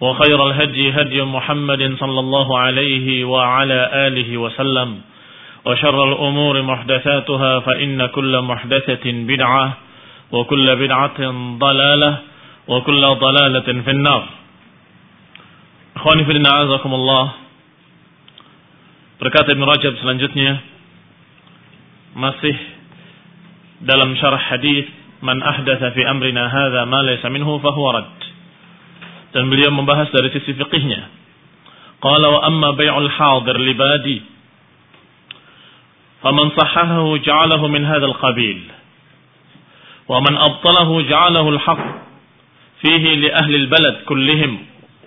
وخير الهدي هدي محمد صلى الله عليه وعلى آله وسلم وشر الأمور محدثاتها فإن كل محدثة بدعة وكل بدعة ضلالة وكل ضلالة في النار. أخواني في الله أعزكم الله بركات ابن رجب سلنجتني مسيح دلم شرح حديث من أحدث في أمرنا هذا ما ليس منه فهو رد dan beliau membahas dari sisi fikihnya. Qala wa amma bai'ul hadir libadi faman sahahahu ja'alahu min hadzal qabil wa man abtalahu ja'alahu al-haq fihi li ahli al-balad kullihim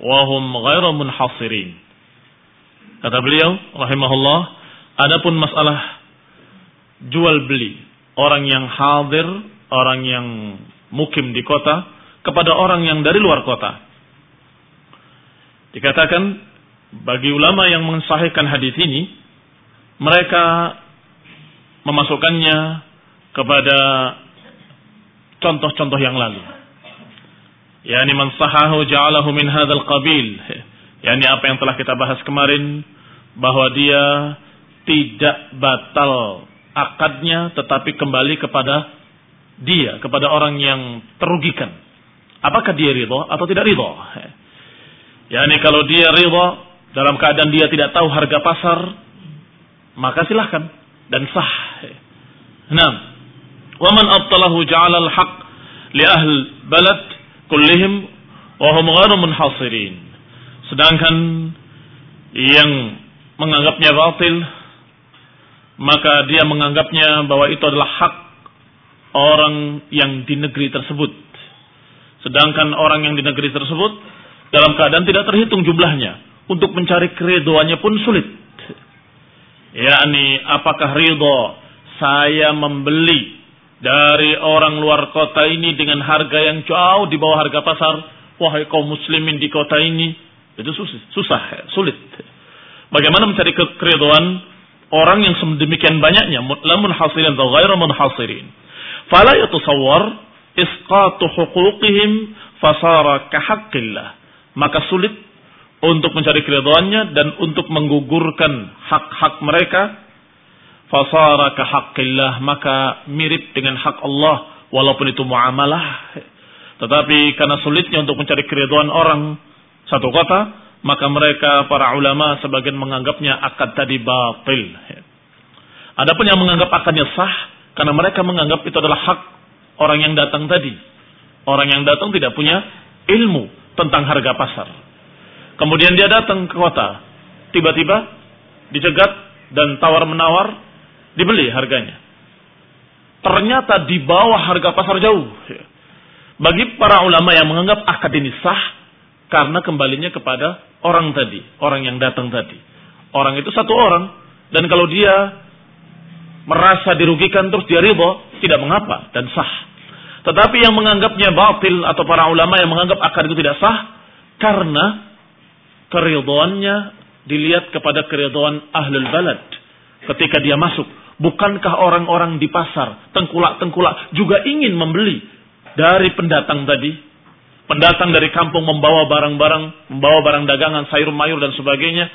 wa hum ghairu munhasirin. Kata beliau rahimahullah, adapun masalah jual beli orang yang hadir, orang yang mukim di kota kepada orang yang dari luar kota Dikatakan bagi ulama yang mensahihkan hadis ini, mereka memasukkannya kepada contoh-contoh yang lalu. Yani man sahahu ja'alahu min hadzal qabil. Yani apa yang telah kita bahas kemarin bahwa dia tidak batal akadnya tetapi kembali kepada dia, kepada orang yang terugikan. Apakah dia ridho atau tidak ridho? Yakni kalau dia ridha dalam keadaan dia tidak tahu harga pasar, maka silahkan dan sah. Nah, wa man abtalahu ja'ala al-haq li ahli balad kullihim wa hum ghairu. Sedangkan yang menganggapnya batil maka dia menganggapnya bahwa itu adalah hak orang yang di negeri tersebut. Sedangkan orang yang di negeri tersebut dalam keadaan tidak terhitung jumlahnya. Untuk mencari keridoannya pun sulit. yakni apakah ridho saya membeli dari orang luar kota ini dengan harga yang jauh di bawah harga pasar. Wahai kaum muslimin di kota ini. Itu susah, susah sulit. Bagaimana mencari keridoan orang yang sedemikian banyaknya. Lamun hasirin atau ghairu munhasirin. Fala yatusawwar isqatu huquqihim fasara kahaqqillah maka sulit untuk mencari keridhaannya dan untuk menggugurkan hak-hak mereka. Fasara ka haqqillah maka mirip dengan hak Allah walaupun itu muamalah. Tetapi karena sulitnya untuk mencari keridhaan orang satu kota maka mereka para ulama sebagian menganggapnya akad tadi batil. Adapun yang menganggap akadnya sah karena mereka menganggap itu adalah hak orang yang datang tadi. Orang yang datang tidak punya ilmu tentang harga pasar. Kemudian dia datang ke kota, tiba-tiba dicegat dan tawar-menawar, dibeli harganya. Ternyata di bawah harga pasar jauh. Bagi para ulama yang menganggap akad ini sah, karena kembalinya kepada orang tadi, orang yang datang tadi. Orang itu satu orang, dan kalau dia merasa dirugikan terus dia ridho, tidak mengapa dan sah. Tetapi yang menganggapnya batil atau para ulama yang menganggap akad itu tidak sah karena keridhoannya dilihat kepada keridhoan ahlul balad ketika dia masuk. Bukankah orang-orang di pasar, tengkulak-tengkulak juga ingin membeli dari pendatang tadi? Pendatang dari kampung membawa barang-barang, membawa barang dagangan, sayur mayur dan sebagainya.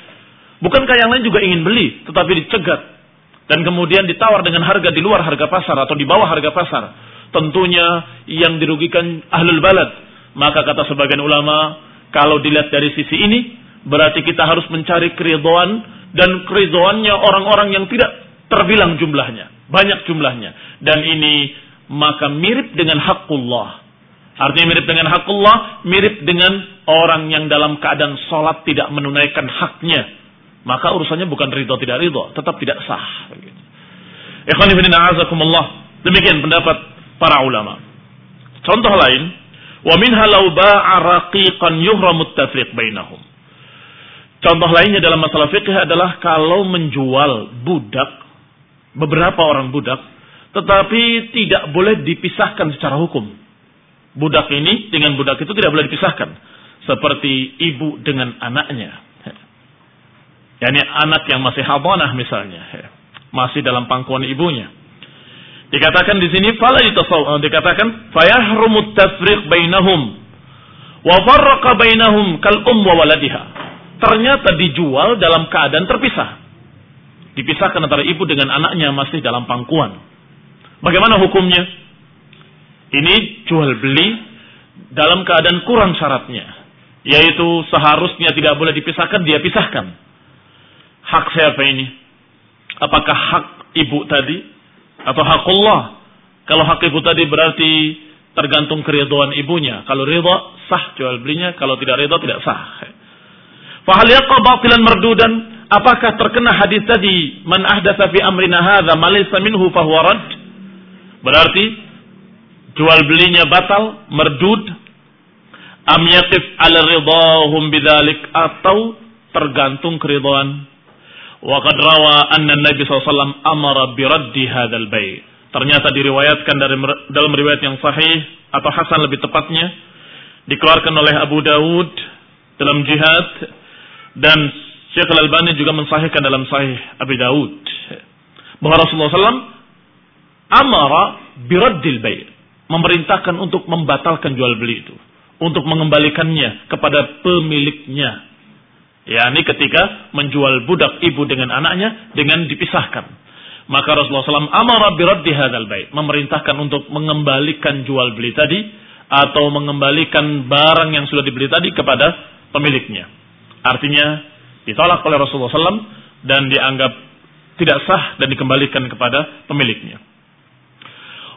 Bukankah yang lain juga ingin beli, tetapi dicegat dan kemudian ditawar dengan harga di luar harga pasar atau di bawah harga pasar? Tentunya yang dirugikan ahlul balad. Maka kata sebagian ulama, Kalau dilihat dari sisi ini, berarti kita harus mencari keridoan dan keridoannya orang-orang yang tidak terbilang jumlahnya, banyak jumlahnya. Dan ini maka mirip dengan hakullah. Artinya mirip dengan hakullah, mirip dengan orang yang dalam keadaan sholat tidak menunaikan haknya. Maka urusannya bukan ridho tidak ridho, tetap tidak sah. Ikhwan ibn Demikian pendapat para ulama. Contoh lain, wa minha law ba'a raqiqan yuhramu tafriq bainahum. Contoh lainnya dalam masalah fikih adalah kalau menjual budak, beberapa orang budak, tetapi tidak boleh dipisahkan secara hukum. Budak ini dengan budak itu tidak boleh dipisahkan. Seperti ibu dengan anaknya. Yani anak yang masih habanah misalnya. Masih dalam pangkuan ibunya Dikatakan di sini fala yutasawwar eh, dikatakan fayahrumu tafriq bainahum wa farraqa bainahum kal um wa waladiha. Ternyata dijual dalam keadaan terpisah. Dipisahkan antara ibu dengan anaknya masih dalam pangkuan. Bagaimana hukumnya? Ini jual beli dalam keadaan kurang syaratnya. Yaitu seharusnya tidak boleh dipisahkan, dia pisahkan. Hak siapa ini? Apakah hak ibu tadi atau hakullah. Kalau hak ibu tadi berarti tergantung keriduan ibunya. Kalau ridha sah jual belinya, kalau tidak ridha tidak sah. Fahal yaqa batilan mardudan? Apakah terkena hadis tadi man ahdatsa fi amrina hadza ma laysa minhu fahuwa rad? Berarti jual belinya batal, merdud. Am yaqif ala ridahum bidzalik atau tergantung keriduan Wa qad rawa anna Nabi SAW amara biraddi hadzal bai'. Ternyata diriwayatkan dari dalam riwayat yang sahih atau hasan lebih tepatnya dikeluarkan oleh Abu Dawud dalam jihad dan Syekh Al-Albani juga mensahihkan dalam sahih Abu Dawud bahwa Rasulullah SAW amara biraddil bai' memerintahkan untuk membatalkan jual beli itu untuk mengembalikannya kepada pemiliknya Ya, ini ketika menjual budak ibu dengan anaknya dengan dipisahkan. Maka Rasulullah SAW amara biraddi hadzal bait, memerintahkan untuk mengembalikan jual beli tadi atau mengembalikan barang yang sudah dibeli tadi kepada pemiliknya. Artinya ditolak oleh Rasulullah SAW dan dianggap tidak sah dan dikembalikan kepada pemiliknya.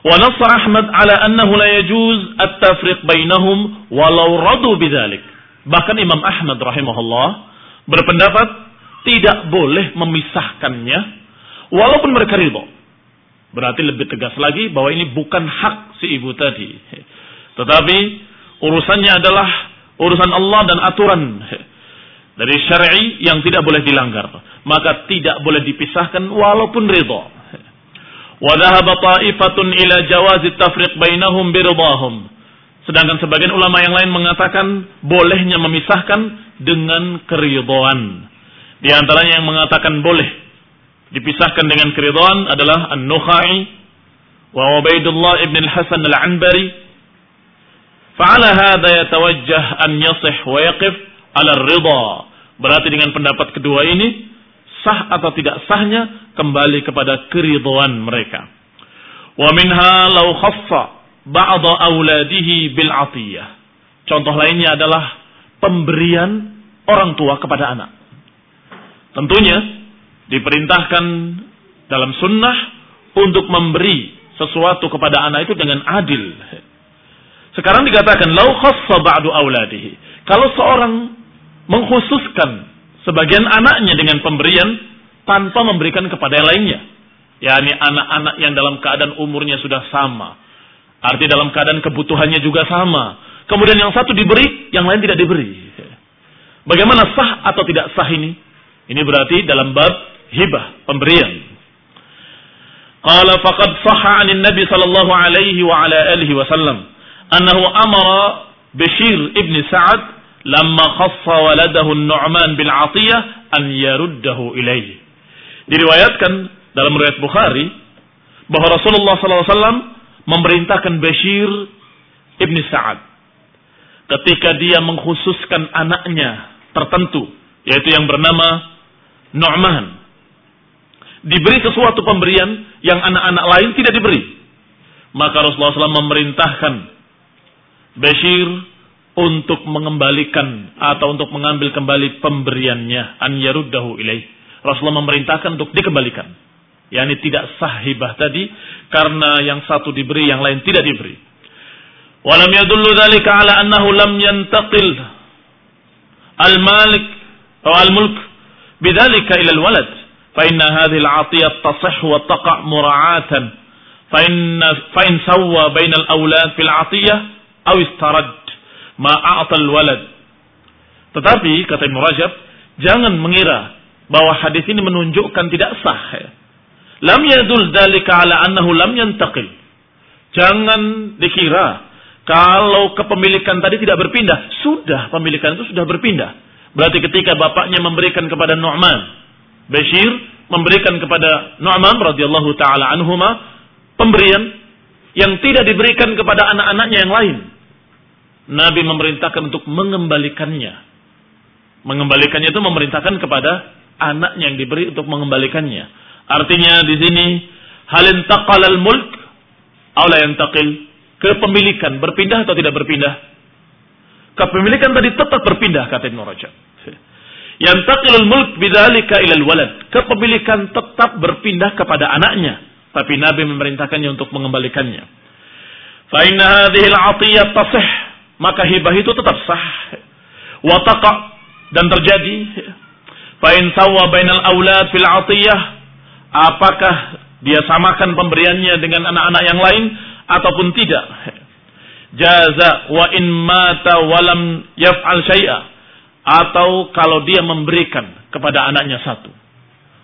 Wa Ahmad ala annahu la yajuz at-tafriq bainahum walau. Bahkan Imam Ahmad rahimahullah berpendapat tidak boleh memisahkannya walaupun mereka ridho. Berarti lebih tegas lagi bahwa ini bukan hak si ibu tadi. Tetapi urusannya adalah urusan Allah dan aturan dari syar'i yang tidak boleh dilanggar. Maka tidak boleh dipisahkan walaupun ridho. Wa dhahaba ta'ifatun ila jawazi tafriq bainahum biridahum. Sedangkan sebagian ulama yang lain mengatakan bolehnya memisahkan dengan keridhaan. Di antaranya yang mengatakan boleh dipisahkan dengan keridhaan adalah An-Nukhai wa Ubaidullah ibn al-Hasan al-Anbari. Fa'ala hadha yatawajjah an yasih wa yaqif ala. Berarti dengan pendapat kedua ini sah atau tidak sahnya kembali kepada keridhaan mereka. Wa minha law khassa ba'da auladihi bil atiyah. Contoh lainnya adalah pemberian orang tua kepada anak. Tentunya diperintahkan dalam sunnah untuk memberi sesuatu kepada anak itu dengan adil. Sekarang dikatakan lau khassa ba'du auladihi. Kalau seorang mengkhususkan sebagian anaknya dengan pemberian tanpa memberikan kepada yang lainnya. yakni anak-anak yang dalam keadaan umurnya sudah sama. Arti dalam keadaan kebutuhannya juga sama. Kemudian yang satu diberi, yang lain tidak diberi. Bagaimana sah atau tidak sah ini? Ini berarti dalam bab hibah, pemberian. Qala faqad sahha 'anil Nabi sallallahu alaihi wa ala alihi wasallam annahu amara Bashir ibn Sa'ad lamma khassa waladahu Nu'man bil 'atiyah an yaruddahu ilaihi. Diriwayatkan dalam riwayat Bukhari bahwa Rasulullah sallallahu alaihi wasallam memerintahkan Bashir ibn Sa'ad ketika dia mengkhususkan anaknya tertentu, yaitu yang bernama Nu'man. Diberi sesuatu pemberian yang anak-anak lain tidak diberi. Maka Rasulullah SAW memerintahkan Bashir untuk mengembalikan atau untuk mengambil kembali pemberiannya an yaruddahu ilaih. Rasulullah memerintahkan untuk dikembalikan. Yani tidak sah hibah tadi karena yang satu diberi yang lain tidak diberi. Walam yadullu dzalika ala annahu lam yantaqil al-malik atau al-mulk bidzalika ila al-walad. Fa inna hadhihi al-'atiyah tasih wa taqa' mura'atan. Fa inna fa in sawwa bainal awlad fil 'atiyah aw istarad ma'atal walad. Tetapi kata Ibn Rajab, jangan mengira bahwa hadis ini menunjukkan tidak sah. Lam yadul dalika ala annahu lam yantaqil. Jangan dikira kalau kepemilikan tadi tidak berpindah. Sudah, pemilikan itu sudah berpindah. Berarti ketika bapaknya memberikan kepada Nu'man. Bashir memberikan kepada Nu'man radhiyallahu taala anhuma pemberian yang tidak diberikan kepada anak-anaknya yang lain. Nabi memerintahkan untuk mengembalikannya. Mengembalikannya itu memerintahkan kepada anaknya yang diberi untuk mengembalikannya. Artinya di sini halin taqal al mulk aula yantaqil kepemilikan berpindah atau tidak berpindah? Kepemilikan tadi tetap berpindah kata Ibnu Rajab. Yantaqilul mulk bidzalika ilal walad. Kepemilikan tetap berpindah kepada anaknya, tapi Nabi memerintahkannya untuk mengembalikannya. Fa inna hadhihi al-'atiyah tasih maka hibah itu tetap sah. Wataqa dan terjadi. Fa'in sawwa bainal aulad fil atiyah. Apakah dia samakan pemberiannya dengan anak-anak yang lain ataupun tidak? Jaza wa in mata walam yaf'al syai'a. Atau kalau dia memberikan kepada anaknya satu.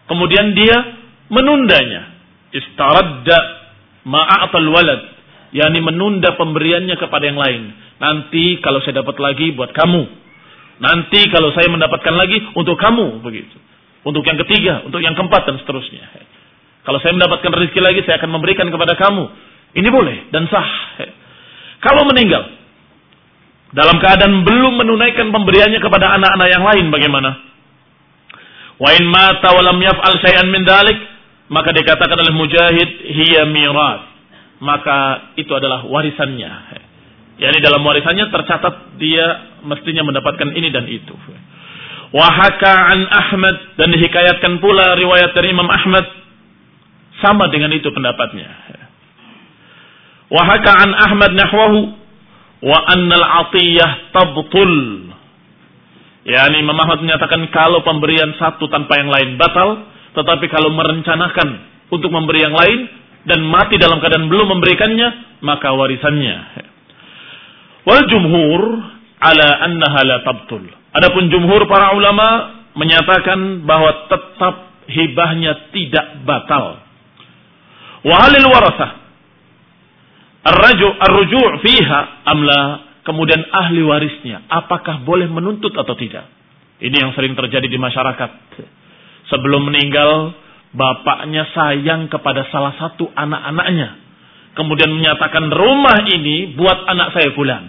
Kemudian dia menundanya. Istaradda ma'atal walad. yakni menunda pemberiannya kepada yang lain Nanti kalau saya dapat lagi buat kamu. Nanti kalau saya mendapatkan lagi untuk kamu begitu. Untuk yang ketiga, untuk yang keempat dan seterusnya. Kalau saya mendapatkan rezeki lagi saya akan memberikan kepada kamu. Ini boleh dan sah. Kalau meninggal dalam keadaan belum menunaikan pemberiannya kepada anak-anak yang lain bagaimana? Wa in mata wa lam yaf'al syai'an min dalik maka dikatakan oleh Mujahid hiya mirat. Maka itu adalah warisannya yakni dalam warisannya tercatat dia mestinya mendapatkan ini dan itu. Wahaka an Ahmad dan dihikayatkan pula riwayat dari Imam Ahmad sama dengan itu pendapatnya. An Ahmad nahwahu wa annal atiyah tabtul. Yani Imam Ahmad menyatakan kalau pemberian satu tanpa yang lain batal, tetapi kalau merencanakan untuk memberi yang lain dan mati dalam keadaan belum memberikannya, maka warisannya. Wal jumhur ala annaha la tabtul. Adapun jumhur para ulama menyatakan bahwa tetap hibahnya tidak batal. Wa halil warasah ar-ruju' fiha amla kemudian ahli warisnya apakah boleh menuntut atau tidak? Ini yang sering terjadi di masyarakat. Sebelum meninggal bapaknya sayang kepada salah satu anak-anaknya kemudian menyatakan rumah ini buat anak saya pulang.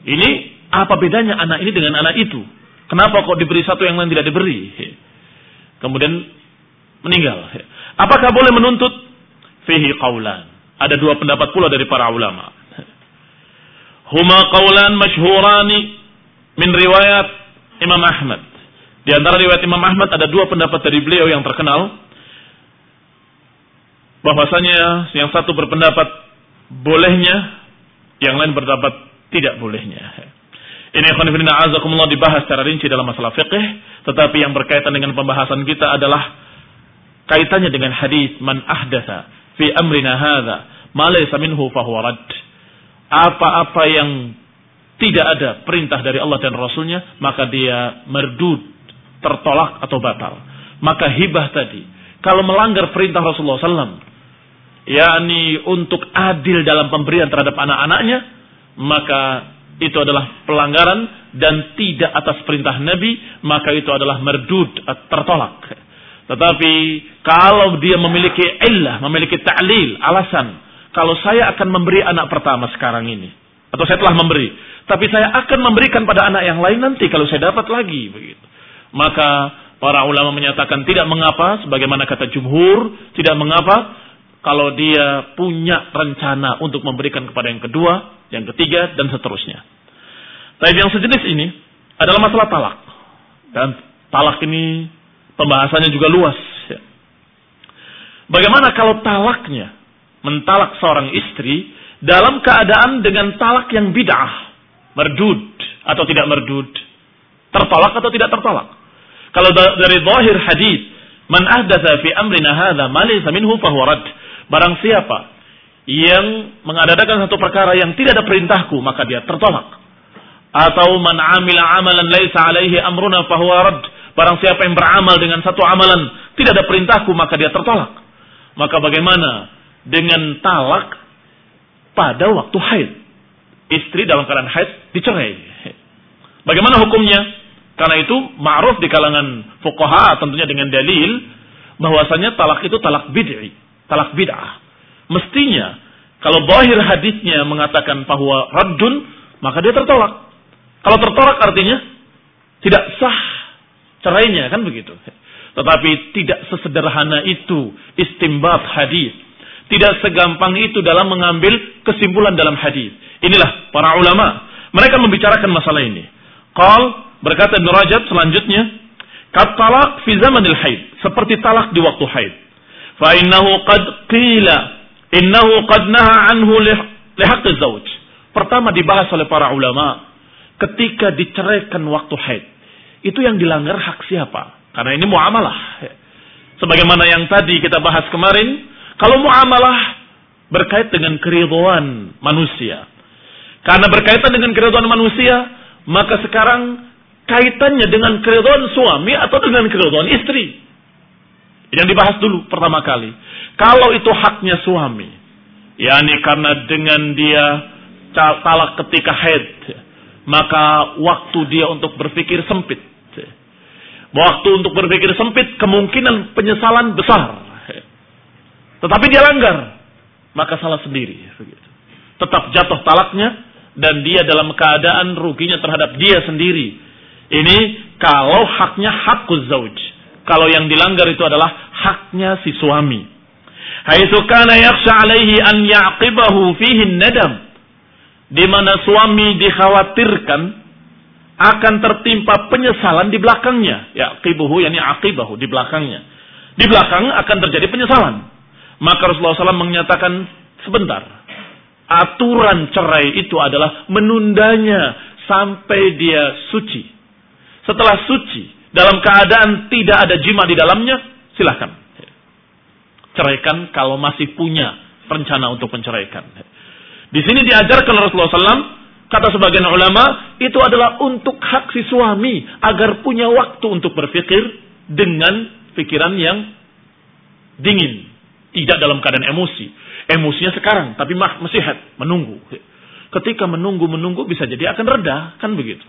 Ini apa bedanya anak ini dengan anak itu? Kenapa kok diberi satu yang lain tidak diberi? Kemudian meninggal. Apakah boleh menuntut? Fihi qawlan. Ada dua pendapat pula dari para ulama. Huma qawlan masyhurani min riwayat Imam Ahmad. Di antara riwayat Imam Ahmad ada dua pendapat dari beliau yang terkenal bahwasanya yang satu berpendapat bolehnya, yang lain berpendapat tidak bolehnya. Ini khonifidina azakumullah dibahas secara rinci dalam masalah fiqh, tetapi yang berkaitan dengan pembahasan kita adalah kaitannya dengan hadis man ahdatha fi amrina hadza ma laysa minhu fahuwa rad. Apa-apa yang tidak ada perintah dari Allah dan Rasulnya, maka dia merdud, tertolak atau batal. Maka hibah tadi, kalau melanggar perintah Rasulullah SAW, yakni untuk adil dalam pemberian terhadap anak-anaknya, maka itu adalah pelanggaran dan tidak atas perintah Nabi, maka itu adalah merdud, tertolak. Tetapi kalau dia memiliki illah, memiliki ta'lil, alasan, kalau saya akan memberi anak pertama sekarang ini, atau saya telah memberi, tapi saya akan memberikan pada anak yang lain nanti kalau saya dapat lagi begitu. Maka para ulama menyatakan tidak mengapa sebagaimana kata jumhur, tidak mengapa kalau dia punya rencana untuk memberikan kepada yang kedua, yang ketiga, dan seterusnya. Tapi yang sejenis ini adalah masalah talak. Dan talak ini pembahasannya juga luas. Ya. Bagaimana kalau talaknya mentalak seorang istri dalam keadaan dengan talak yang bid'ah, merdud atau tidak merdud, tertolak atau tidak tertolak. Kalau dari zahir hadis, man ahdatsa fi amrina hadza ma laysa minhu fahuwa rad. Barang siapa yang mengadakan satu perkara yang tidak ada perintahku, maka dia tertolak. Atau man amila amalan laisa alaihi amruna fahuwa rad. Barang siapa yang beramal dengan satu amalan tidak ada perintahku, maka dia tertolak. Maka bagaimana dengan talak pada waktu haid? Istri dalam keadaan haid dicerai. Bagaimana hukumnya? Karena itu ma'ruf di kalangan fuqaha tentunya dengan dalil bahwasanya talak itu talak bid'i talak bid'ah. Mestinya kalau bahir hadisnya mengatakan bahwa raddun, maka dia tertolak. Kalau tertolak artinya tidak sah cerainya kan begitu. Tetapi tidak sesederhana itu istimbat hadis. Tidak segampang itu dalam mengambil kesimpulan dalam hadis. Inilah para ulama. Mereka membicarakan masalah ini. Qal berkata Ibn Rajab selanjutnya, kat talak fi zamanil haid, seperti talak di waktu haid. Fa innahu qad qila innahu qad naha anhu lihaq zauj. Pertama dibahas oleh para ulama ketika diceraikan waktu haid. Itu yang dilanggar hak siapa? Karena ini muamalah. Sebagaimana yang tadi kita bahas kemarin, kalau muamalah berkait dengan keriduan manusia. Karena berkaitan dengan keriduan manusia, maka sekarang kaitannya dengan keriduan suami atau dengan keriduan istri. Yang dibahas dulu pertama kali. Kalau itu haknya suami, yakni karena dengan dia talak ketika haid, maka waktu dia untuk berpikir sempit. Waktu untuk berpikir sempit, kemungkinan penyesalan besar. Tetapi dia langgar, maka salah sendiri. Tetap jatuh talaknya, dan dia dalam keadaan ruginya terhadap dia sendiri. Ini kalau haknya hakuz zauj. Kalau yang dilanggar itu adalah haknya si suami. Haitsu kana yakhsha alaihi an yaqibahu fihi nadam. Di mana suami dikhawatirkan akan tertimpa penyesalan di belakangnya. Ya, qibuhu yani aqibahu di belakangnya. Di belakang akan terjadi penyesalan. Maka Rasulullah SAW menyatakan sebentar. Aturan cerai itu adalah menundanya sampai dia suci. Setelah suci, dalam keadaan tidak ada jima di dalamnya, silahkan. Ceraikan kalau masih punya rencana untuk menceraikan. Di sini diajarkan Rasulullah SAW, kata sebagian ulama, itu adalah untuk hak si suami agar punya waktu untuk berpikir dengan pikiran yang dingin, tidak dalam keadaan emosi. Emosinya sekarang, tapi masih sehat, menunggu. Ketika menunggu-menunggu bisa jadi akan reda, kan begitu.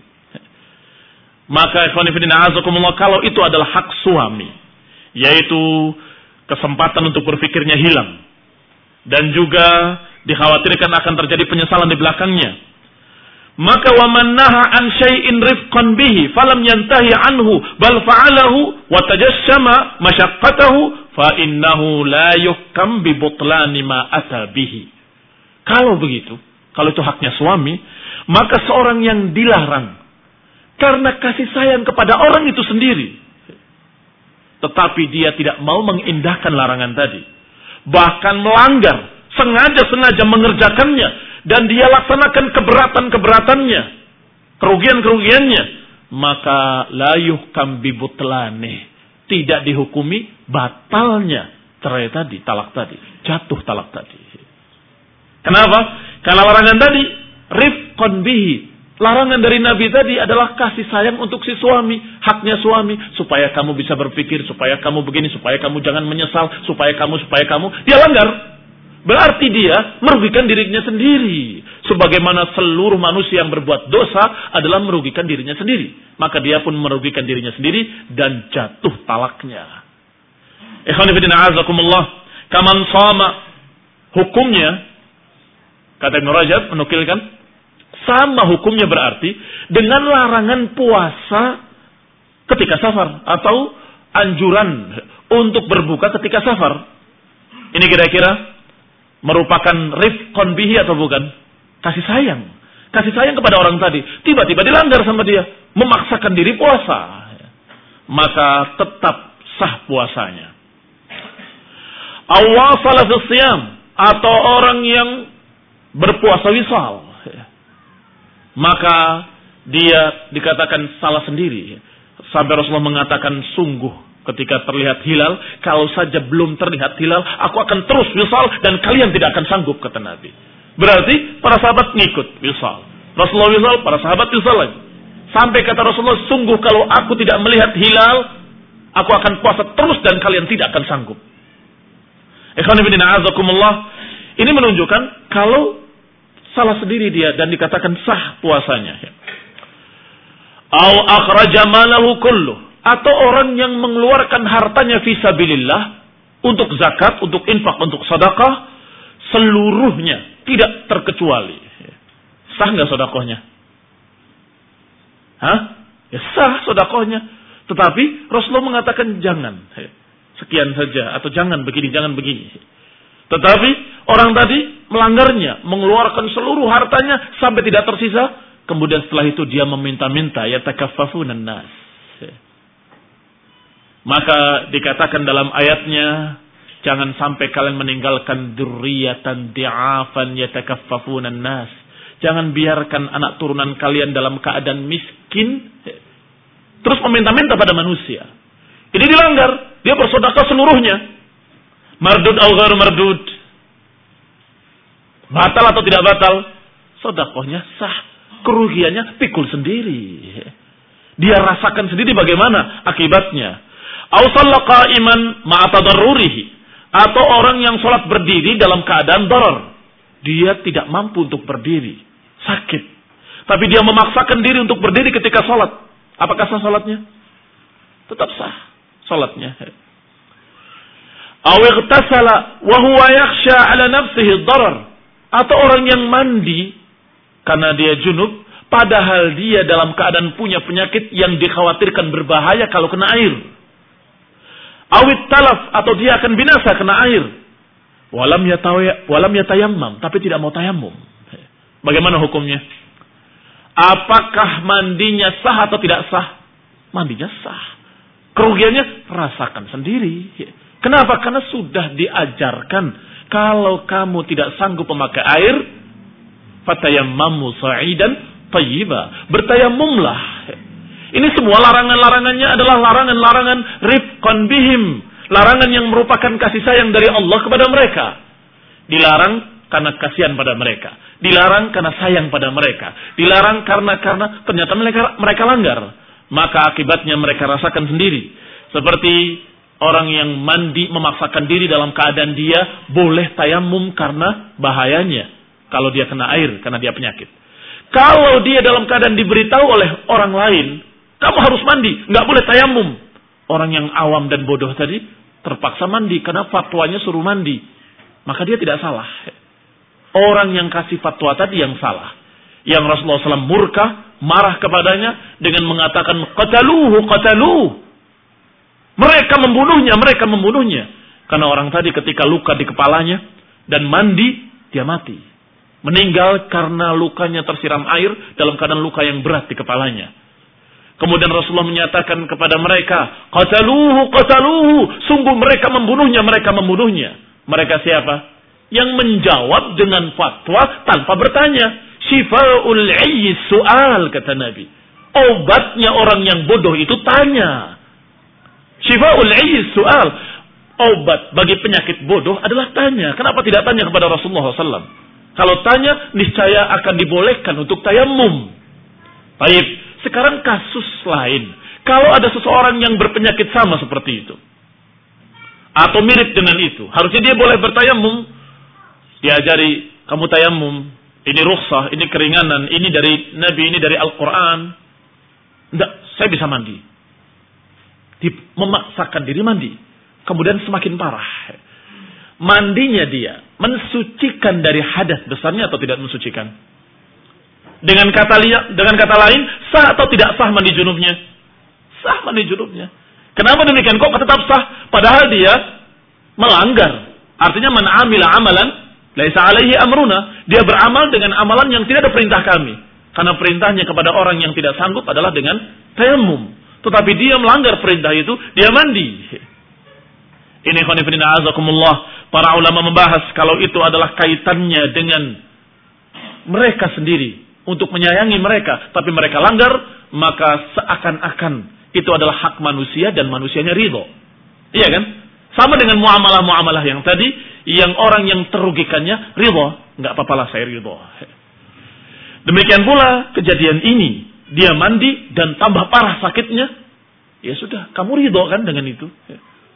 Maka kalau itu adalah hak suami. Yaitu kesempatan untuk berpikirnya hilang. Dan juga dikhawatirkan akan terjadi penyesalan di belakangnya. Maka wa man naha an syai'in rifqan bihi falam yantahi anhu bal fa'alahu wa tajassama masyaqqatahu fa innahu la yuhkam bi butlani ma ata bihi. Kalau begitu, kalau itu haknya suami, maka seorang yang dilarang karena kasih sayang kepada orang itu sendiri. Tetapi dia tidak mau mengindahkan larangan tadi. Bahkan melanggar. Sengaja-sengaja mengerjakannya. Dan dia laksanakan keberatan-keberatannya. Kerugian-kerugiannya. Maka layuh kambibutlane. Tidak dihukumi batalnya cerai tadi, talak tadi. Jatuh talak tadi. Kenapa? Karena larangan tadi rifqan bihi Larangan dari Nabi tadi adalah kasih sayang untuk si suami, haknya suami, supaya kamu bisa berpikir, supaya kamu begini, supaya kamu jangan menyesal, supaya kamu, supaya kamu. Dia langgar. Berarti dia merugikan dirinya sendiri. Sebagaimana seluruh manusia yang berbuat dosa adalah merugikan dirinya sendiri. Maka dia pun merugikan dirinya sendiri dan jatuh talaknya. Ikhwanifidina azakumullah. Kaman sama hukumnya. Kata Ibn Rajab menukilkan sama hukumnya berarti dengan larangan puasa ketika safar atau anjuran untuk berbuka ketika safar. Ini kira-kira merupakan rifqon bihi atau bukan? Kasih sayang. Kasih sayang kepada orang tadi. Tiba-tiba dilanggar sama dia. Memaksakan diri puasa. Maka tetap sah puasanya. Awasala siyam. Atau orang yang berpuasa wisal. Maka dia dikatakan salah sendiri. Sampai Rasulullah mengatakan sungguh ketika terlihat hilal, kalau saja belum terlihat hilal, aku akan terus wisal dan kalian tidak akan sanggup kata Nabi. Berarti para sahabat ngikut wisal. Rasulullah wisal, para sahabat wisal lagi. Sampai kata Rasulullah, sungguh kalau aku tidak melihat hilal, aku akan puasa terus dan kalian tidak akan sanggup. Ini menunjukkan kalau salah sendiri dia dan dikatakan sah puasanya. Au akhraja malahu kulluh atau orang yang mengeluarkan hartanya fisabilillah untuk zakat, untuk infak, untuk sedekah seluruhnya tidak terkecuali. Sah nggak sodakohnya? Hah? Ya sah sodakohnya. Tetapi Rasulullah mengatakan jangan. Sekian saja. Atau jangan begini, jangan begini. Tetapi orang tadi melanggarnya. Mengeluarkan seluruh hartanya sampai tidak tersisa. Kemudian setelah itu dia meminta-minta. Ya takaffafunan nas. Maka dikatakan dalam ayatnya, jangan sampai kalian meninggalkan durriyatan di'afan yatakaffafunan nas. Jangan biarkan anak turunan kalian dalam keadaan miskin terus meminta-minta pada manusia. Ini dilanggar, dia bersodakah seluruhnya. Mardud au mardud. Batal atau tidak batal? Sodakohnya sah. Kerugiannya pikul sendiri. Dia rasakan sendiri bagaimana akibatnya. Au qa'iman ma'atadarrurihi. Atau orang yang sholat berdiri dalam keadaan darar. Dia tidak mampu untuk berdiri. Sakit. Tapi dia memaksakan diri untuk berdiri ketika sholat. Apakah sah sholatnya? Tetap sah sholatnya. Au ightasala wa huwa yakhsha ala nafsihi darar. Atau orang yang mandi karena dia junub padahal dia dalam keadaan punya penyakit yang dikhawatirkan berbahaya kalau kena air awit talaf atau dia akan binasa kena air. Walam yatawa, walam yatayammam, tapi tidak mau tayamum. Bagaimana hukumnya? Apakah mandinya sah atau tidak sah? Mandinya sah. Kerugiannya rasakan sendiri. Kenapa? Karena sudah diajarkan kalau kamu tidak sanggup memakai air, fatayammamu sa'idan tayyiba. Bertayamumlah ini semua larangan-larangannya adalah larangan-larangan rifqan bihim. Larangan yang merupakan kasih sayang dari Allah kepada mereka. Dilarang karena kasihan pada mereka. Dilarang karena sayang pada mereka. Dilarang karena karena ternyata mereka mereka langgar. Maka akibatnya mereka rasakan sendiri. Seperti orang yang mandi memaksakan diri dalam keadaan dia boleh tayamum karena bahayanya. Kalau dia kena air karena dia penyakit. Kalau dia dalam keadaan diberitahu oleh orang lain kamu harus mandi, nggak boleh tayamum. Orang yang awam dan bodoh tadi terpaksa mandi karena fatwanya suruh mandi. Maka dia tidak salah. Orang yang kasih fatwa tadi yang salah. Yang Rasulullah SAW murka, marah kepadanya dengan mengatakan qataluhu qataluhu. Mereka membunuhnya, mereka membunuhnya. Karena orang tadi ketika luka di kepalanya dan mandi, dia mati. Meninggal karena lukanya tersiram air dalam keadaan luka yang berat di kepalanya. Kemudian Rasulullah menyatakan kepada mereka, "Qataluhu, qataluhu." Sungguh mereka membunuhnya, mereka membunuhnya. Mereka siapa? Yang menjawab dengan fatwa tanpa bertanya. Shifaul ayyi su'al kata Nabi. Obatnya orang yang bodoh itu tanya. Shifaul ayyi su'al. Obat bagi penyakit bodoh adalah tanya. Kenapa tidak tanya kepada Rasulullah SAW? Kalau tanya, niscaya akan dibolehkan untuk tayamum. Baik, sekarang kasus lain. Kalau ada seseorang yang berpenyakit sama seperti itu. Atau mirip dengan itu. Harusnya dia boleh bertayamum. Diajari, kamu tayamum. Ini rukhsah, ini keringanan, ini dari Nabi, ini dari Al-Quran. Tidak, saya bisa mandi. Memaksakan diri mandi. Kemudian semakin parah. Mandinya dia mensucikan dari hadas besarnya atau tidak mensucikan? Dengan kata dengan kata lain, sah atau tidak sah mandi junubnya? Sah mandi junubnya. Kenapa demikian? Kok tetap sah? Padahal dia melanggar. Artinya man amila amalan Laisa alaihi amruna. Dia beramal dengan amalan yang tidak ada perintah kami. Karena perintahnya kepada orang yang tidak sanggup adalah dengan tayamum. Tetapi dia melanggar perintah itu, dia mandi. Ini khonifidina azakumullah. Para ulama membahas kalau itu adalah kaitannya dengan mereka sendiri. Untuk menyayangi mereka. Tapi mereka langgar, maka seakan-akan itu adalah hak manusia dan manusianya ridho. Iya kan? Sama dengan muamalah-muamalah yang tadi, yang orang yang terugikannya ridho. Nggak apa-apa lah saya ridho. Demikian pula kejadian ini. Dia mandi dan tambah parah sakitnya. Ya sudah, kamu ridho kan dengan itu.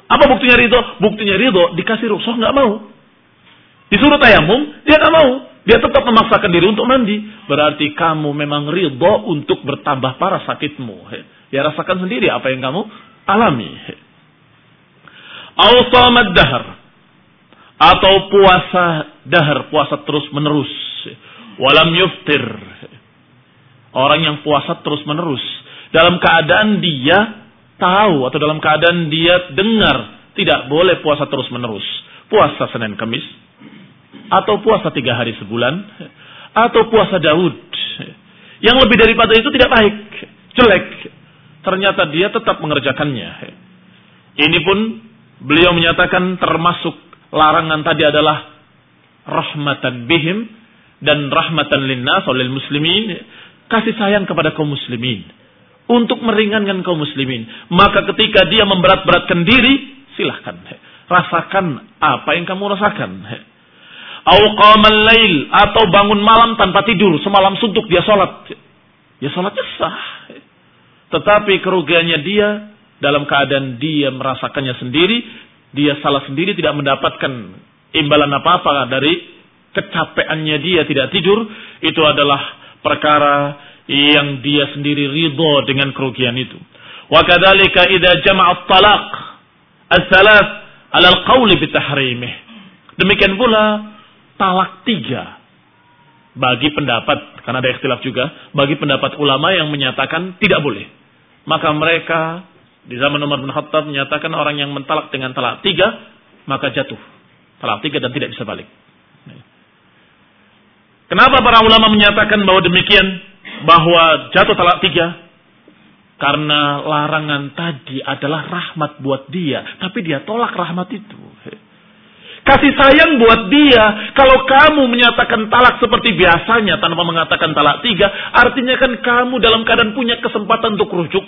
Apa buktinya ridho? Buktinya ridho dikasih rukhsah nggak mau. Disuruh tayamum, dia nggak mau. Dia tetap memaksakan diri untuk mandi. Berarti kamu memang ridho untuk bertambah parah sakitmu. Ya rasakan sendiri apa yang kamu alami. Awsamad dahar. Atau puasa dahar, puasa terus menerus walam yuftir. Orang yang puasa terus menerus dalam keadaan dia tahu atau dalam keadaan dia dengar tidak boleh puasa terus menerus. Puasa Senin Kamis atau puasa tiga hari sebulan atau puasa Daud. Yang lebih daripada itu tidak baik, jelek. Ternyata dia tetap mengerjakannya. Ini pun beliau menyatakan termasuk larangan tadi adalah rahmatan bihim dan rahmatan linnas oleh muslimin kasih sayang kepada kaum muslimin untuk meringankan kaum muslimin maka ketika dia memberat-beratkan diri silahkan rasakan apa yang kamu rasakan au lail atau bangun malam tanpa tidur semalam suntuk dia sholat ya sholatnya sah tetapi kerugiannya dia dalam keadaan dia merasakannya sendiri dia salah sendiri tidak mendapatkan imbalan apa-apa dari kecapeannya dia tidak tidur, itu adalah perkara yang dia sendiri ridho dengan kerugian itu. Wa kadzalika idza jama'a talaq as-salat 'ala al-qawl bitahrimih. Demikian pula talak tiga bagi pendapat karena ada ikhtilaf juga bagi pendapat ulama yang menyatakan tidak boleh. Maka mereka di zaman Umar bin Khattab menyatakan orang yang mentalak dengan talak tiga maka jatuh talak tiga dan tidak bisa balik. Kenapa para ulama menyatakan bahwa demikian? Bahwa jatuh talak tiga? Karena larangan tadi adalah rahmat buat dia. Tapi dia tolak rahmat itu. Kasih sayang buat dia. Kalau kamu menyatakan talak seperti biasanya tanpa mengatakan talak tiga. Artinya kan kamu dalam keadaan punya kesempatan untuk rujuk.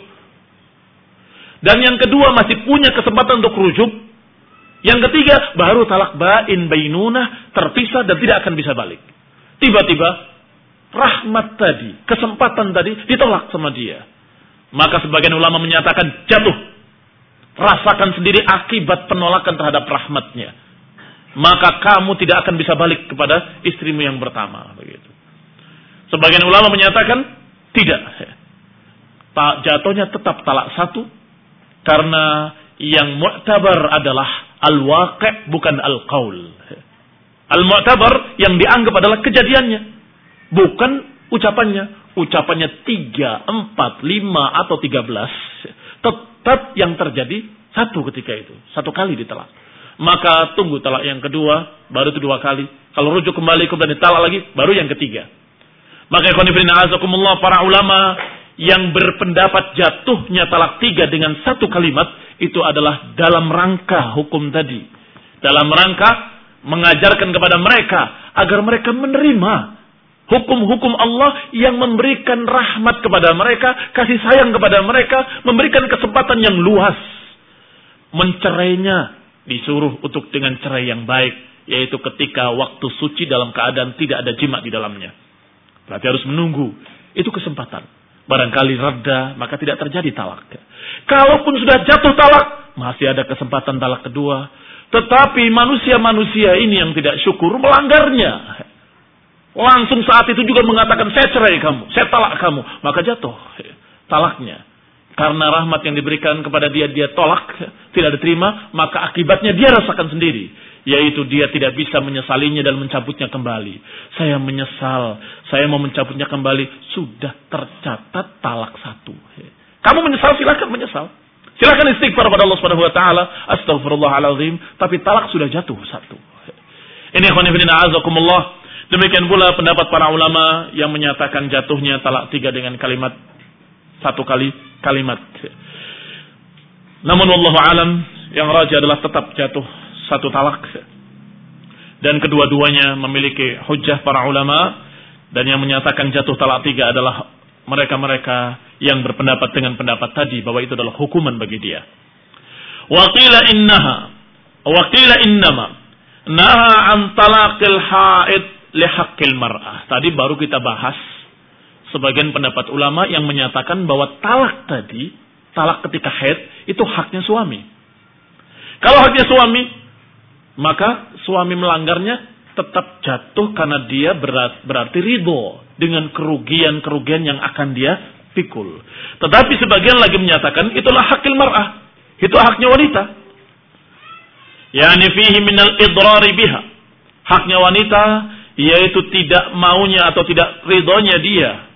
Dan yang kedua masih punya kesempatan untuk rujuk. Yang ketiga baru talak bain bainunah terpisah dan tidak akan bisa balik. Tiba-tiba rahmat tadi, kesempatan tadi ditolak sama dia. Maka sebagian ulama menyatakan jatuh. Rasakan sendiri akibat penolakan terhadap rahmatnya. Maka kamu tidak akan bisa balik kepada istrimu yang pertama. Begitu. Sebagian ulama menyatakan tidak. Jatuhnya tetap talak satu. Karena yang mu'tabar adalah al-waqi' bukan al-qaul. Al-mu'tabar yang dianggap adalah kejadiannya. Bukan ucapannya. Ucapannya tiga, empat, lima, atau tiga belas. Tetap yang terjadi satu ketika itu. Satu kali ditalak. Maka tunggu talak yang kedua, baru itu dua kali. Kalau rujuk kembali kemudian ditalak lagi, baru yang ketiga. Maka ikhwanifidina azakumullah para ulama yang berpendapat jatuhnya talak tiga dengan satu kalimat itu adalah dalam rangka hukum tadi. Dalam rangka mengajarkan kepada mereka agar mereka menerima hukum-hukum Allah yang memberikan rahmat kepada mereka, kasih sayang kepada mereka, memberikan kesempatan yang luas. Mencerainya disuruh untuk dengan cerai yang baik, yaitu ketika waktu suci dalam keadaan tidak ada jima di dalamnya. Berarti harus menunggu. Itu kesempatan. Barangkali reda, maka tidak terjadi talak. Kalaupun sudah jatuh talak, masih ada kesempatan talak kedua, tetapi manusia-manusia ini yang tidak syukur melanggarnya. Langsung saat itu juga mengatakan saya cerai kamu, saya talak kamu. Maka jatuh talaknya. Karena rahmat yang diberikan kepada dia, dia tolak, tidak diterima, maka akibatnya dia rasakan sendiri. Yaitu dia tidak bisa menyesalinya dan mencabutnya kembali. Saya menyesal, saya mau mencabutnya kembali. Sudah tercatat talak satu. Kamu menyesal, silahkan menyesal. Silakan istighfar kepada Allah Subhanahu wa taala, astagfirullahalazim, tapi talak sudah jatuh satu. Ini khonifidina azakumullah. Demikian pula pendapat para ulama yang menyatakan jatuhnya talak tiga dengan kalimat satu kali kalimat. Namun Allah alam yang raja adalah tetap jatuh satu talak. Dan kedua-duanya memiliki hujah para ulama dan yang menyatakan jatuh talak tiga adalah mereka-mereka yang berpendapat dengan pendapat tadi bahwa itu adalah hukuman bagi dia. Waqila innaha waqila innama naha an talaqil haid lihaqqil mar'ah. Tadi baru kita bahas sebagian pendapat ulama yang menyatakan bahwa talak tadi, talak ketika haid itu haknya suami. Kalau haknya suami, maka suami melanggarnya tetap jatuh karena dia berat, berarti ridho dengan kerugian-kerugian yang akan dia pikul. Tetapi sebagian lagi menyatakan itulah hakil mar'ah. Itu haknya wanita. Yani fihi minal idrari biha. Haknya wanita yaitu tidak maunya atau tidak ridhonya dia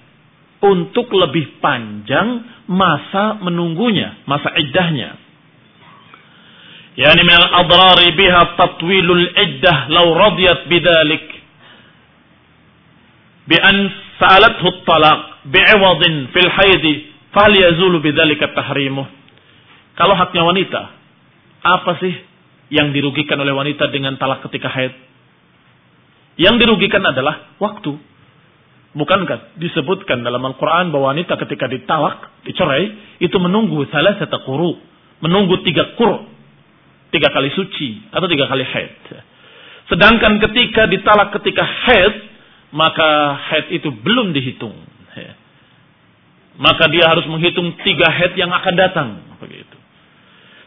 untuk lebih panjang masa menunggunya, masa iddahnya. Yani minal adrari biha tatwilul iddah law radiyat bidalik bi an sa'alathu at-talaq bi'iwadin fil haidi fal yazulu bidzalika tahrimuh. Kalau haknya wanita, apa sih yang dirugikan oleh wanita dengan talak ketika haid? Yang dirugikan adalah waktu. Bukankah disebutkan dalam Al-Quran bahwa wanita ketika ditalak, dicerai, itu menunggu salah satu kuru. Menunggu tiga kur. Tiga kali suci atau tiga kali haid. Sedangkan ketika ditalak ketika haid, maka haid itu belum dihitung. Maka dia harus menghitung tiga haid yang akan datang. Begitu.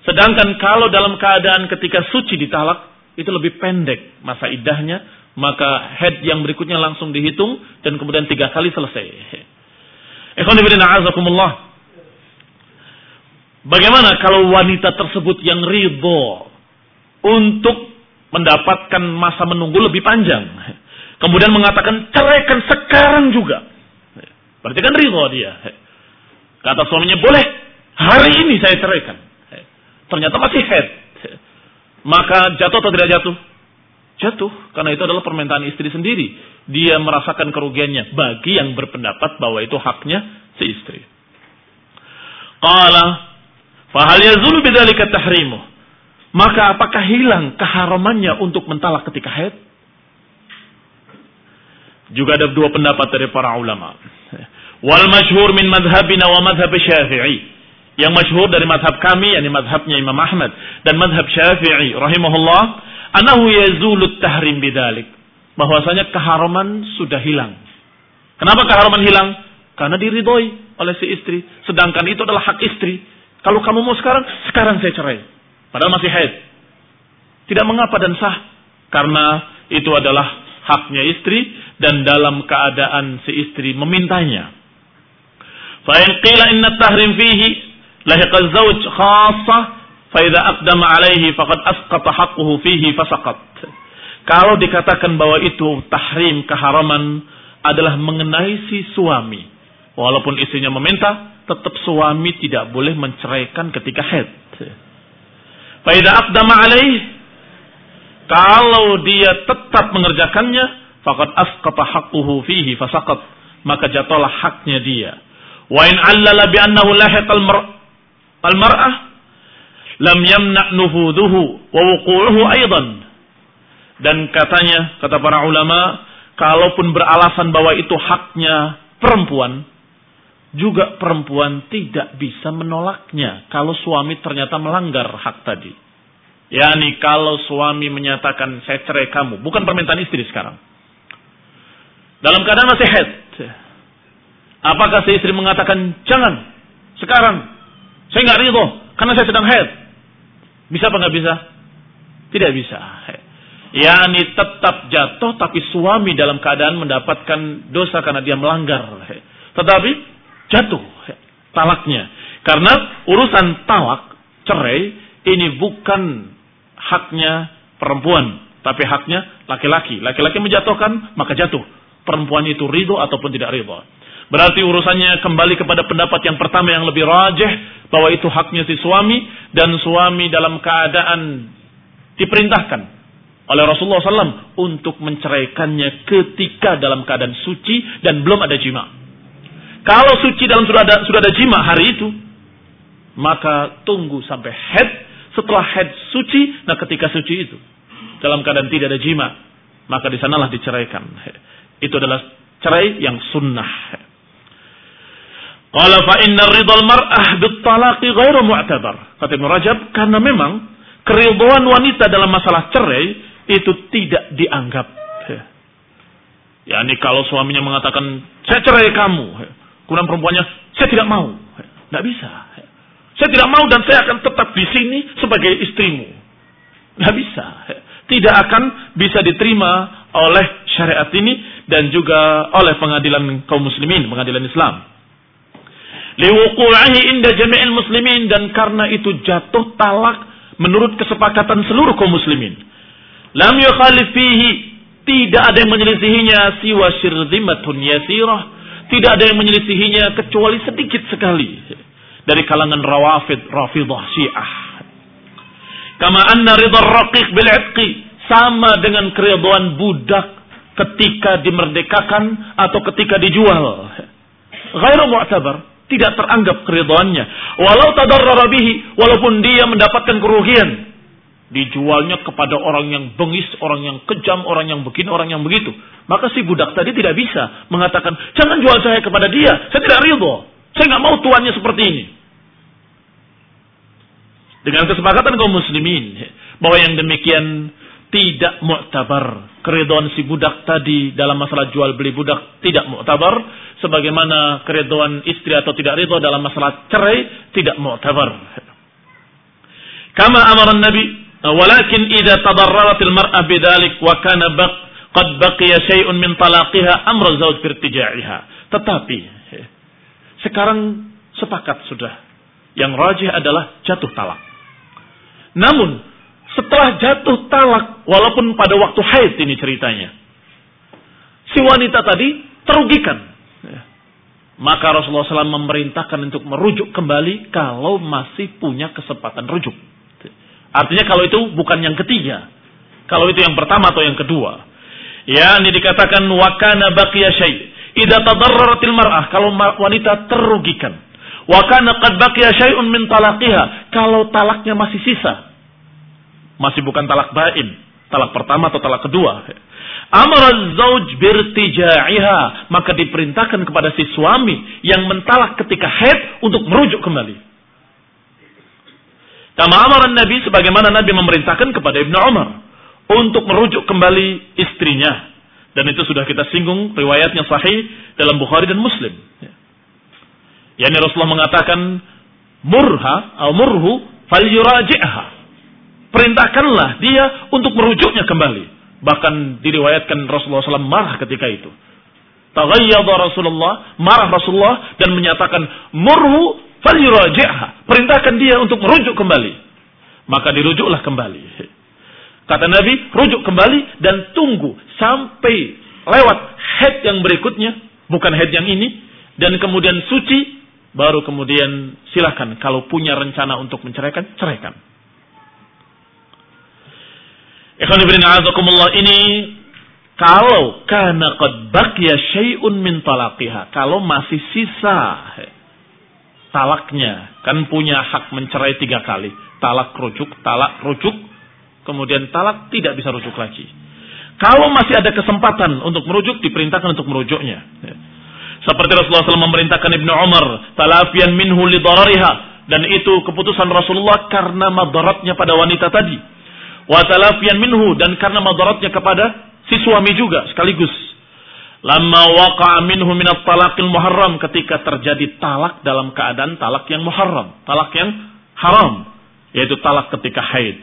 Sedangkan kalau dalam keadaan ketika suci ditalak, itu lebih pendek masa idahnya maka head yang berikutnya langsung dihitung dan kemudian tiga kali selesai. Bagaimana kalau wanita tersebut yang ridho untuk mendapatkan masa menunggu lebih panjang. Kemudian mengatakan ceraikan sekarang juga. Berarti kan ridho dia. Kata suaminya boleh hari ini saya ceraikan. Ternyata masih head. Maka jatuh atau tidak jatuh? Jatuh karena itu adalah permintaan istri sendiri. Dia merasakan kerugiannya bagi yang berpendapat bahwa itu haknya si istri. Qala fahal yazulu bidzalika tahrimu. Maka apakah hilang keharamannya untuk mentalak ketika haid? Juga ada dua pendapat dari para ulama. Wal masyhur min madhabina wa madhab Syafi'i. Yang masyhur dari madhab kami, yakni madhabnya Imam Ahmad dan madhab Syafi'i rahimahullah, anahu yazulut tahrim bidalik. Bahwasanya keharaman sudah hilang. Kenapa keharaman hilang? Karena diridhoi oleh si istri. Sedangkan itu adalah hak istri. Kalau kamu mau sekarang, sekarang saya cerai. Padahal masih haid. Tidak mengapa dan sah. Karena itu adalah haknya istri dan dalam keadaan si istri memintanya. Fa'in qila inna tahrim fihi lahiqal zawj khasah Faida aqdama alaihi faqad asqata haqquhu fihi fasaqat. Kalau dikatakan bahwa itu tahrim keharaman adalah mengenai si suami. Walaupun istrinya meminta, tetap suami tidak boleh menceraikan ketika haid. Faida aqdama alaihi kalau dia tetap mengerjakannya, faqad asqata haqquhu fihi fasaqat. Maka jatuhlah haknya dia. Wa in allala bi annahu lahiqal mar'ah lam yamna nufuduhu wa wuqu'uhu aidan. Dan katanya, kata para ulama, kalaupun beralasan bahwa itu haknya perempuan, juga perempuan tidak bisa menolaknya kalau suami ternyata melanggar hak tadi. Yani kalau suami menyatakan saya cerai kamu, bukan permintaan istri sekarang. Dalam keadaan masih head. Apakah si istri mengatakan jangan sekarang saya nggak ridho karena saya sedang head. Bisa apa nggak bisa? Tidak bisa. Yani tetap jatuh tapi suami dalam keadaan mendapatkan dosa karena dia melanggar. Tetapi jatuh talaknya. Karena urusan talak, cerai, ini bukan haknya perempuan. Tapi haknya laki-laki. Laki-laki menjatuhkan, maka jatuh. Perempuan itu ridho ataupun tidak ridho. Berarti urusannya kembali kepada pendapat yang pertama yang lebih rajih bahwa itu haknya si suami dan suami dalam keadaan diperintahkan oleh Rasulullah SAW untuk menceraikannya ketika dalam keadaan suci dan belum ada jima. Kalau suci dalam sudah ada sudah ada jima hari itu, maka tunggu sampai head. Setelah head suci, nah ketika suci itu dalam keadaan tidak ada jima, maka di sanalah diceraikan. Itu adalah cerai yang sunnah. Qala fa inna ridal mar'ah bit talaqi ghairu mu'tabar. Kata Ibnu Rajab, karena memang keridhaan wanita dalam masalah cerai itu tidak dianggap. Ya, ini kalau suaminya mengatakan, saya cerai kamu. Kemudian perempuannya, saya tidak mau. Tidak bisa. Saya tidak mau dan saya akan tetap di sini sebagai istrimu. Tidak bisa. Tidak akan bisa diterima oleh syariat ini dan juga oleh pengadilan kaum muslimin, pengadilan Islam liwuqu'ihi inda jami'il muslimin dan karena itu jatuh talak menurut kesepakatan seluruh kaum muslimin. Lam yukhalif fihi tidak ada yang menyelisihinya siwa syirzimatun yasirah. Tidak ada yang menyelisihinya kecuali sedikit sekali dari kalangan rawafid, rafidah, syiah. Kama anna ridha raqiq bil sama dengan keriduan budak ketika dimerdekakan atau ketika dijual. Ghairu mu'tabar tidak teranggap keridhaannya. Walau tadarrara bihi, walaupun dia mendapatkan kerugian. Dijualnya kepada orang yang bengis, orang yang kejam, orang yang begini, orang yang begitu. Maka si budak tadi tidak bisa mengatakan, jangan jual saya kepada dia, saya tidak ridho. Saya nggak mau tuannya seperti ini. Dengan kesepakatan kaum muslimin, bahwa yang demikian tidak muktabar. Keridhaan si budak tadi dalam masalah jual beli budak tidak muktabar. Sebagaimana keridhaan istri atau tidak ridho dalam masalah cerai tidak muktabar. Kama amaran Nabi, walakin idza tadarraratil mar'ah bidzalik wa kana baq qad baqiya syai'un min talaqiha amra zawj firtijaiha. Tetapi sekarang sepakat sudah. Yang rajih adalah jatuh talak. Namun setelah jatuh talak, walaupun pada waktu haid ini ceritanya. Si wanita tadi terugikan. Ya. Maka Rasulullah SAW memerintahkan untuk merujuk kembali kalau masih punya kesempatan rujuk. Artinya kalau itu bukan yang ketiga. Kalau itu yang pertama atau yang kedua. Ya, ini dikatakan wakana baqiya syai. Idza tadarraratil mar'ah kalau wanita terugikan. Wakana qad baqiya syai'un min talaqiha kalau talaknya masih sisa. Masih bukan talak bain. Talak pertama atau talak kedua. Amara zauj birtijaiha. Maka diperintahkan kepada si suami yang mentalak ketika haid untuk merujuk kembali. Kama amaran Nabi sebagaimana Nabi memerintahkan kepada Ibnu Umar untuk merujuk kembali istrinya. Dan itu sudah kita singgung riwayatnya sahih dalam Bukhari dan Muslim. Yani Rasulullah mengatakan murha atau murhu falyuraji'ha perintahkanlah dia untuk merujuknya kembali. Bahkan diriwayatkan Rasulullah SAW marah ketika itu. Taghayyadha Rasulullah, marah Rasulullah dan menyatakan murhu falyuraji'ha. Perintahkan dia untuk merujuk kembali. Maka dirujuklah kembali. Kata Nabi, rujuk kembali dan tunggu sampai lewat head yang berikutnya, bukan head yang ini, dan kemudian suci, baru kemudian silakan kalau punya rencana untuk menceraikan, ceraikan. Ini kalau karena qad baqiya syai'un min talaqiha, kalau masih sisa talaknya, kan punya hak mencerai tiga kali. Talak rujuk, talak rujuk, kemudian talak tidak bisa rujuk lagi. Kalau masih ada kesempatan untuk merujuk, diperintahkan untuk merujuknya. Seperti Rasulullah SAW memerintahkan Ibnu Umar, talafian minhu li Dan itu keputusan Rasulullah karena madaratnya pada wanita tadi wa talafiyan minhu dan karena madaratnya kepada si suami juga sekaligus. Lama waqa'a minhu min talaqil muharram ketika terjadi talak dalam keadaan talak yang muharram, talak yang haram, yaitu talak ketika haid.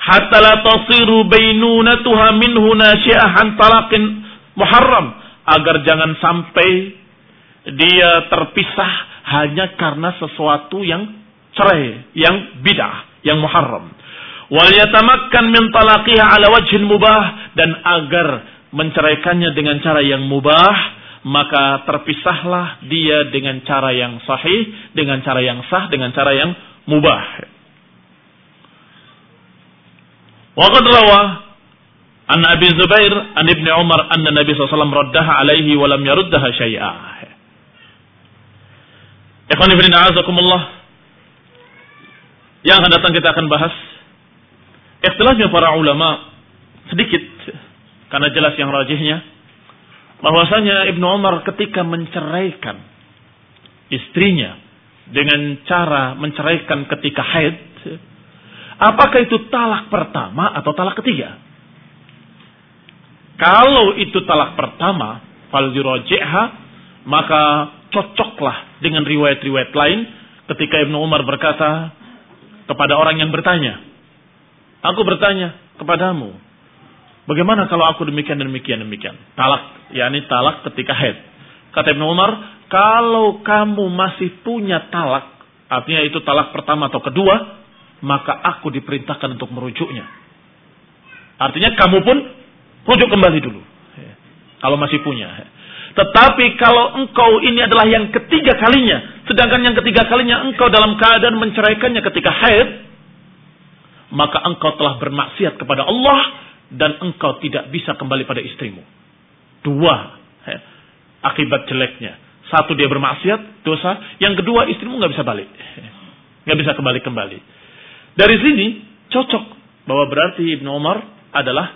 Hatta la tasiru bainunatuha minhu nasyi'ahan talaqin muharram agar jangan sampai dia terpisah hanya karena sesuatu yang cerai, yang bid'ah, yang muharram wal yatamakkan min talaqiha ala wajhin mubah dan agar menceraikannya dengan cara yang mubah maka terpisahlah dia dengan cara yang sahih dengan cara yang sah dengan cara yang mubah wa qad rawa An Abi Zubair an Ibnu Umar anna Nabi SAW raddaha alaihi wa lam yaruddaha syai'a. Ikhwan ibn a'azakumullah. Yang akan datang kita akan bahas ikhtilafnya para ulama sedikit karena jelas yang rajihnya bahwasanya Ibnu Umar ketika menceraikan istrinya dengan cara menceraikan ketika haid apakah itu talak pertama atau talak ketiga? Kalau itu talak pertama fal maka cocoklah dengan riwayat-riwayat lain ketika Ibnu Umar berkata kepada orang yang bertanya aku bertanya kepadamu bagaimana kalau aku demikian demikian demikian talak yakni talak ketika haid kata Ibnu Umar kalau kamu masih punya talak, artinya itu talak pertama atau kedua, maka aku diperintahkan untuk merujuknya. Artinya kamu pun rujuk kembali dulu. Kalau masih punya. Tetapi kalau engkau ini adalah yang ketiga kalinya, sedangkan yang ketiga kalinya engkau dalam keadaan menceraikannya ketika haid, maka engkau telah bermaksiat kepada Allah dan engkau tidak bisa kembali pada istrimu. Dua akibat jeleknya. Satu dia bermaksiat, dosa. Yang kedua istrimu nggak bisa balik. nggak bisa kembali-kembali. Dari sini cocok bahwa berarti Ibnu Umar adalah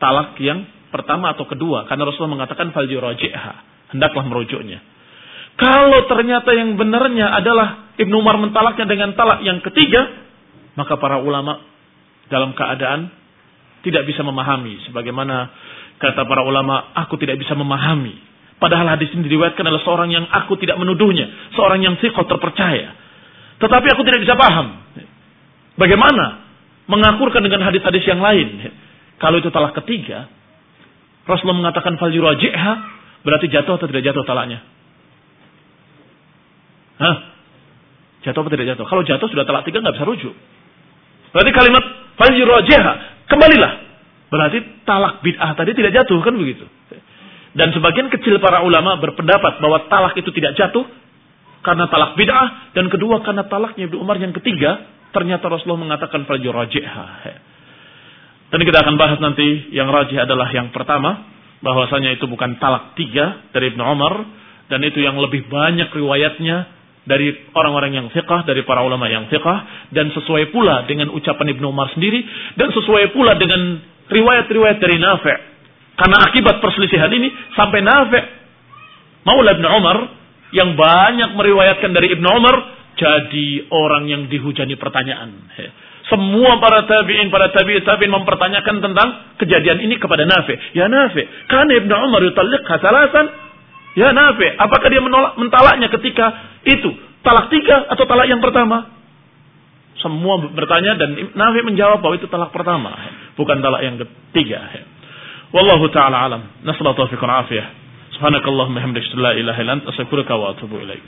talak yang pertama atau kedua. Karena Rasulullah mengatakan fal Hendaklah merujuknya. Kalau ternyata yang benarnya adalah Ibnu Umar mentalaknya dengan talak yang ketiga, maka para ulama dalam keadaan tidak bisa memahami. Sebagaimana kata para ulama, aku tidak bisa memahami Padahal hadis ini diriwayatkan oleh seorang yang aku tidak menuduhnya. Seorang yang sikot terpercaya. Tetapi aku tidak bisa paham. Bagaimana mengakurkan dengan hadis-hadis yang lain. Kalau itu talak ketiga, Rasulullah mengatakan fal berarti jatuh atau tidak jatuh talaknya? Hah? Jatuh atau tidak jatuh? Kalau jatuh sudah talak tiga nggak bisa rujuk. Berarti kalimat fal yuraji'ha, kembalilah. Berarti talak bid'ah tadi tidak jatuh kan begitu. Dan sebagian kecil para ulama berpendapat bahwa talak itu tidak jatuh karena talak bid'ah dan kedua karena talaknya Ibnu Umar yang ketiga ternyata Rasulullah mengatakan fajuraji'ha. Dan kita akan bahas nanti yang rajih adalah yang pertama bahwasanya itu bukan talak tiga dari Ibnu Umar dan itu yang lebih banyak riwayatnya dari orang-orang yang fiqah, dari para ulama yang fiqah dan sesuai pula dengan ucapan Ibnu Umar sendiri dan sesuai pula dengan riwayat-riwayat dari Nafi' Karena akibat perselisihan ini sampai Nafi' Maula Ibn Umar yang banyak meriwayatkan dari Ibn Umar jadi orang yang dihujani pertanyaan. Semua para tabi'in, para tabi'in, tabi'in mempertanyakan tentang kejadian ini kepada Nafi. Ya Nafi, karena Ibn Umar yutalliq hasalasan. Ya Nafi, apakah dia menolak, mentalaknya ketika itu? Talak tiga atau talak yang pertama? Semua bertanya dan Nafi menjawab bahwa itu talak pertama. Bukan talak yang ketiga. Wallahu taala alam. Nasallahu taufiq wal afiyah. Subhanakallahumma hamdaka la ilaha illa anta astaghfiruka wa atubu ilaik.